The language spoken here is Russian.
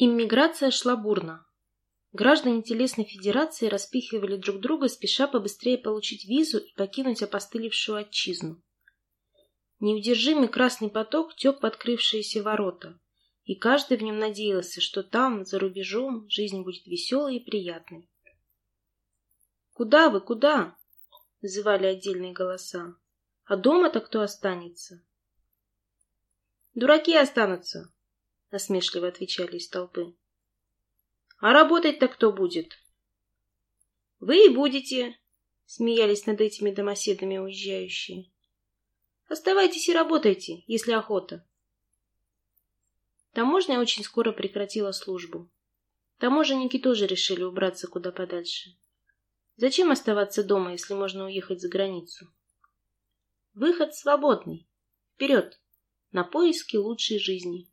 Иммиграция шла бурно. Граждане Телесной Федерации распихивали друг друга, спеша побыстрее получить визу и покинуть опостылевшую отчизну. Неудержимый красный поток тек в открывшиеся ворота, и каждый в нем надеялся, что там, за рубежом, жизнь будет веселой и приятной. «Куда вы, куда?» — звали отдельные голоса. «А дома-то кто останется?» «Дураки останутся», — насмешливо отвечали из толпы. «А работать-то кто будет?» «Вы и будете», — смеялись над этими домоседами уезжающие. Оставайтесь и работайте, если охота. Таможня очень скоро прекратила службу. Таможенники тоже решили убраться куда подальше. Зачем оставаться дома, если можно уехать за границу? Выход свободный. Вперед! На поиски лучшей жизни.